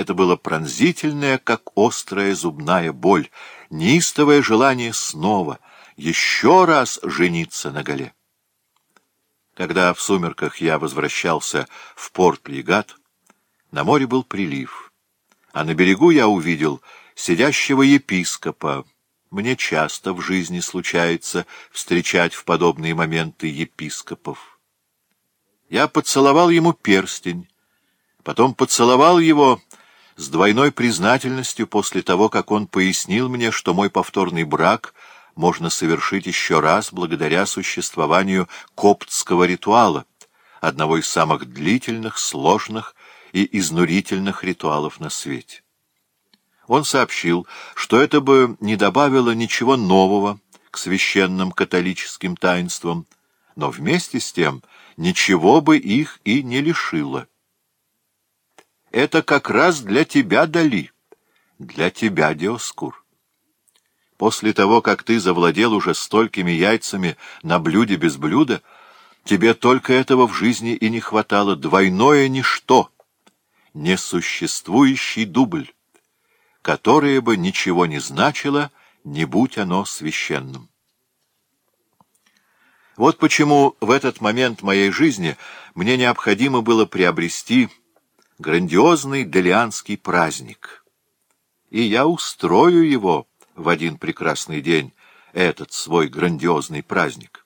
Это было пронзительное, как острая зубная боль, неистовое желание снова, еще раз жениться на Гале. Когда в сумерках я возвращался в порт Легат, на море был прилив, а на берегу я увидел сидящего епископа. Мне часто в жизни случается встречать в подобные моменты епископов. Я поцеловал ему перстень, потом поцеловал его с двойной признательностью после того, как он пояснил мне, что мой повторный брак можно совершить еще раз благодаря существованию коптского ритуала, одного из самых длительных, сложных и изнурительных ритуалов на свете. Он сообщил, что это бы не добавило ничего нового к священным католическим таинствам, но вместе с тем ничего бы их и не лишило. Это как раз для тебя дали. Для тебя, Диоскур. После того, как ты завладел уже столькими яйцами на блюде без блюда, тебе только этого в жизни и не хватало. Двойное ничто, несуществующий дубль, которое бы ничего не значило, не будь оно священным. Вот почему в этот момент моей жизни мне необходимо было приобрести грандиозный делианский праздник. И я устрою его в один прекрасный день, этот свой грандиозный праздник.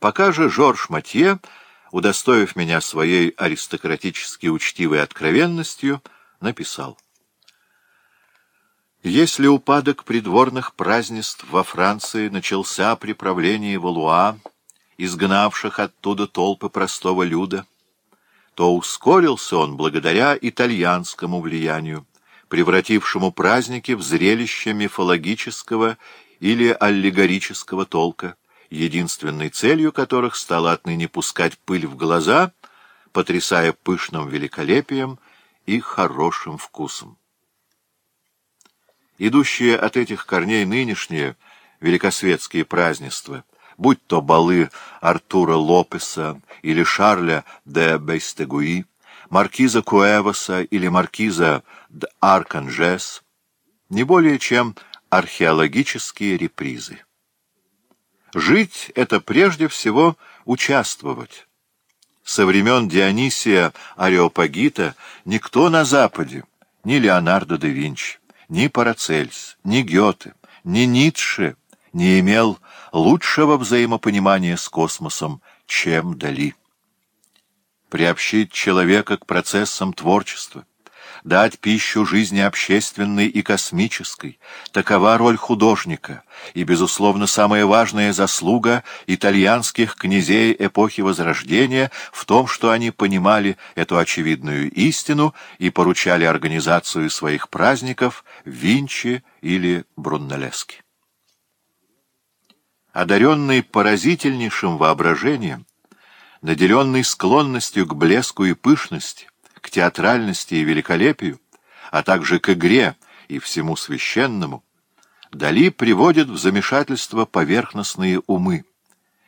Пока же Жорж Матье, удостоив меня своей аристократически учтивой откровенностью, написал. Если упадок придворных празднеств во Франции начался при правлении Валуа, изгнавших оттуда толпы простого люда, то ускорился он благодаря итальянскому влиянию, превратившему праздники в зрелище мифологического или аллегорического толка, единственной целью которых стало отныне пускать пыль в глаза, потрясая пышным великолепием и хорошим вкусом. Идущие от этих корней нынешние великосветские празднества — будь то балы Артура Лопеса или Шарля де Бейстегуи, маркиза Куэваса или маркиза де Арканжес, не более чем археологические репризы. Жить — это прежде всего участвовать. Со времен Дионисия Ареопагита никто на Западе, ни Леонардо да Винчи, ни Парацельс, ни Гёте, ни Ницше — не имел лучшего взаимопонимания с космосом, чем Дали. Приобщить человека к процессам творчества, дать пищу жизни общественной и космической — такова роль художника и, безусловно, самая важная заслуга итальянских князей эпохи Возрождения в том, что они понимали эту очевидную истину и поручали организацию своих праздников Винчи или Бруннеллески одаренный поразительнейшим воображением, наделенный склонностью к блеску и пышности, к театральности и великолепию, а также к игре и всему священному, Дали приводит в замешательство поверхностные умы,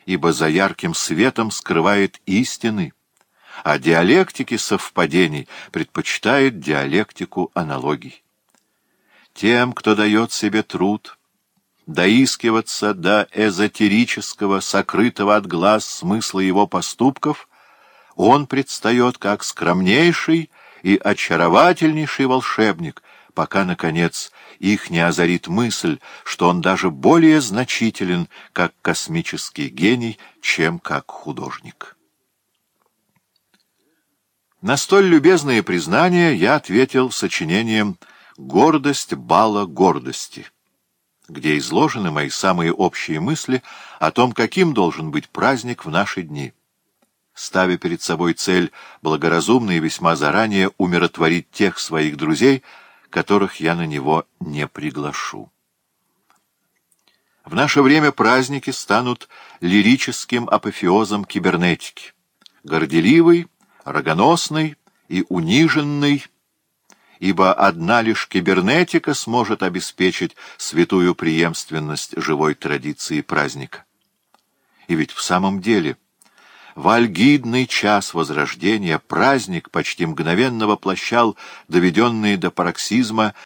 ибо за ярким светом скрывает истины, а диалектики совпадений предпочитает диалектику аналогий. Тем, кто дает себе труд — доискиваться до эзотерического, сокрытого от глаз смысла его поступков, он предстает как скромнейший и очаровательнейший волшебник, пока, наконец, их не озарит мысль, что он даже более значителен как космический гений, чем как художник. На столь любезные признания я ответил сочинением «Гордость бала гордости» где изложены мои самые общие мысли о том, каким должен быть праздник в наши дни. Ставя перед собой цель благоразумно и весьма заранее умиротворить тех своих друзей, которых я на него не приглашу. В наше время праздники станут лирическим апофеозом кибернетики, горделивый, рогоносный и униженный, ибо одна лишь кибернетика сможет обеспечить святую преемственность живой традиции праздника. И ведь в самом деле в альгидный час Возрождения праздник почти мгновенно воплощал доведенные до пароксизма